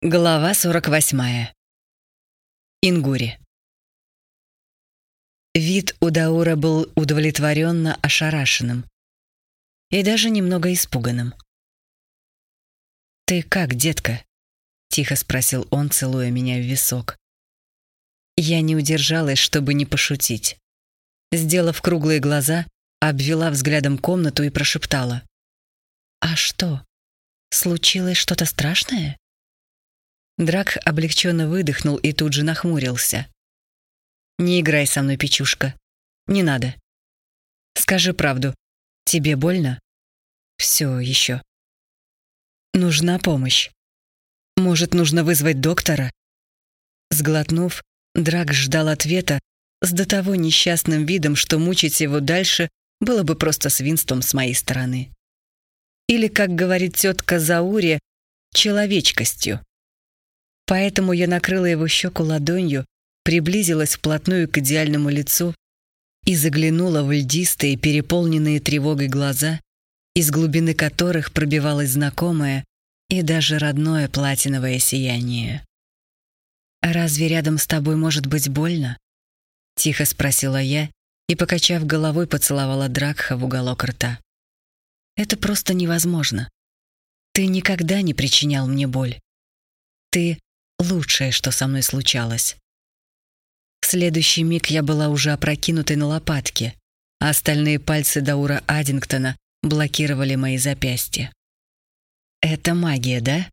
Глава 48. Ингури. Вид у Даура был удовлетворенно ошарашенным и даже немного испуганным. «Ты как, детка?» — тихо спросил он, целуя меня в висок. Я не удержалась, чтобы не пошутить. Сделав круглые глаза, обвела взглядом комнату и прошептала. «А что, случилось что-то страшное?» Драк облегченно выдохнул и тут же нахмурился. «Не играй со мной, печушка. Не надо. Скажи правду. Тебе больно? Все еще. Нужна помощь. Может, нужно вызвать доктора?» Сглотнув, Драк ждал ответа с до того несчастным видом, что мучить его дальше было бы просто свинством с моей стороны. Или, как говорит тетка Зауре, человечкостью. Поэтому я накрыла его щеку ладонью, приблизилась вплотную к идеальному лицу и заглянула в льдистые, переполненные тревогой глаза, из глубины которых пробивалось знакомое и даже родное платиновое сияние. «Разве рядом с тобой может быть больно?» — тихо спросила я и, покачав головой, поцеловала Дракха в уголок рта. «Это просто невозможно. Ты никогда не причинял мне боль. Ты лучшее, что со мной случалось. В следующий миг я была уже опрокинутой на лопатки, а остальные пальцы Даура Аддингтона блокировали мои запястья. «Это магия, да?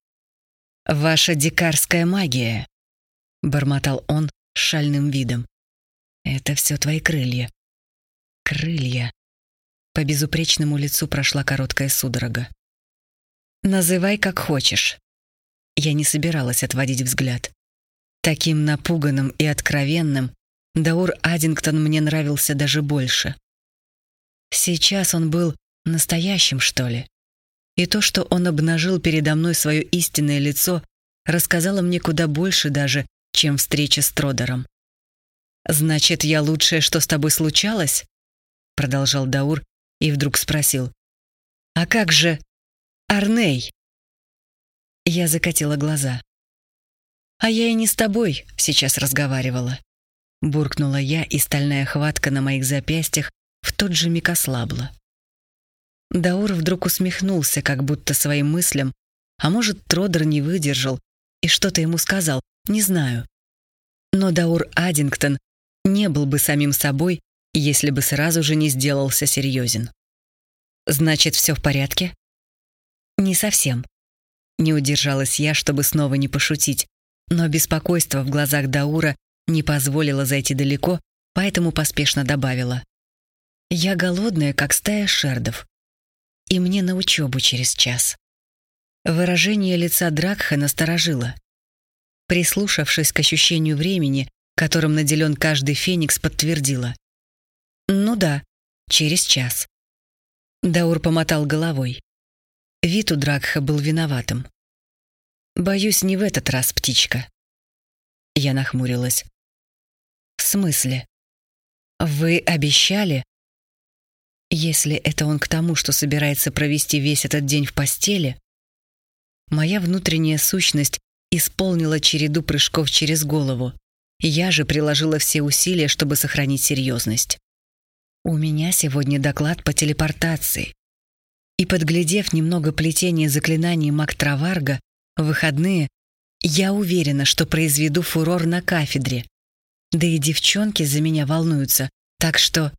Ваша дикарская магия», — бормотал он с шальным видом. «Это все твои крылья». «Крылья». По безупречному лицу прошла короткая судорога. «Называй как хочешь. Я не собиралась отводить взгляд. Таким напуганным и откровенным Даур Аддингтон мне нравился даже больше. Сейчас он был настоящим, что ли. И то, что он обнажил передо мной свое истинное лицо, рассказало мне куда больше даже, чем встреча с Тродером. «Значит, я лучшее, что с тобой случалось?» Продолжал Даур и вдруг спросил. «А как же Арней?» Я закатила глаза. «А я и не с тобой сейчас разговаривала», — буркнула я, и стальная хватка на моих запястьях в тот же миг ослабла. Даур вдруг усмехнулся, как будто своим мыслям, а может, Тродер не выдержал и что-то ему сказал, не знаю. Но Даур Аддингтон не был бы самим собой, если бы сразу же не сделался серьезен. «Значит, все в порядке?» «Не совсем», не удержалась я, чтобы снова не пошутить, но беспокойство в глазах Даура не позволило зайти далеко, поэтому поспешно добавила. «Я голодная, как стая шердов. И мне на учебу через час». Выражение лица Дракха насторожило. Прислушавшись к ощущению времени, которым наделен каждый феникс, подтвердила. «Ну да, через час». Даур помотал головой. Вид у Дракха был виноватым. «Боюсь, не в этот раз, птичка». Я нахмурилась. «В смысле? Вы обещали?» Если это он к тому, что собирается провести весь этот день в постели, моя внутренняя сущность исполнила череду прыжков через голову. Я же приложила все усилия, чтобы сохранить серьезность. У меня сегодня доклад по телепортации. И подглядев немного плетения заклинаний Мактраварга в выходные, я уверена, что произведу фурор на кафедре. Да и девчонки за меня волнуются, так что...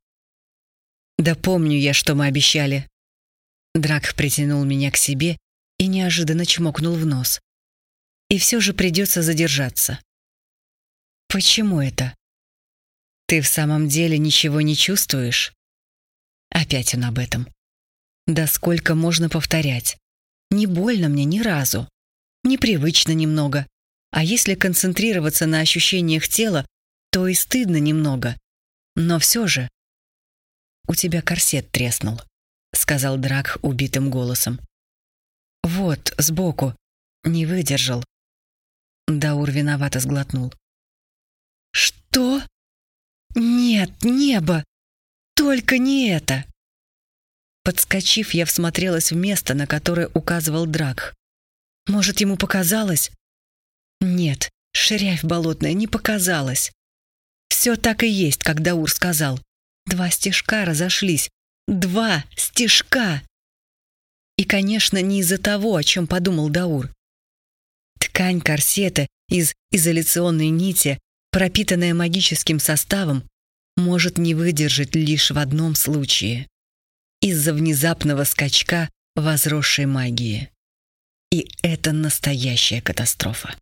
Да помню я, что мы обещали. Драк притянул меня к себе и неожиданно чмокнул в нос. И все же придется задержаться. Почему это? Ты в самом деле ничего не чувствуешь? Опять он об этом. Да сколько можно повторять? Не больно мне ни разу. Непривычно немного. А если концентрироваться на ощущениях тела, то и стыдно немного. Но все же... «У тебя корсет треснул», — сказал Драк убитым голосом. «Вот, сбоку. Не выдержал». Даур виновато сглотнул. «Что? Нет, небо! Только не это!» Подскочив, я всмотрелась в место, на которое указывал Драк. Может, ему показалось? Нет, ширявь болотная не показалась. Все так и есть, как Даур сказал. Два стежка разошлись. Два стежка! И, конечно, не из-за того, о чем подумал Даур. Ткань корсета из изоляционной нити, пропитанная магическим составом, может не выдержать лишь в одном случае — из-за внезапного скачка возросшей магии. И это настоящая катастрофа.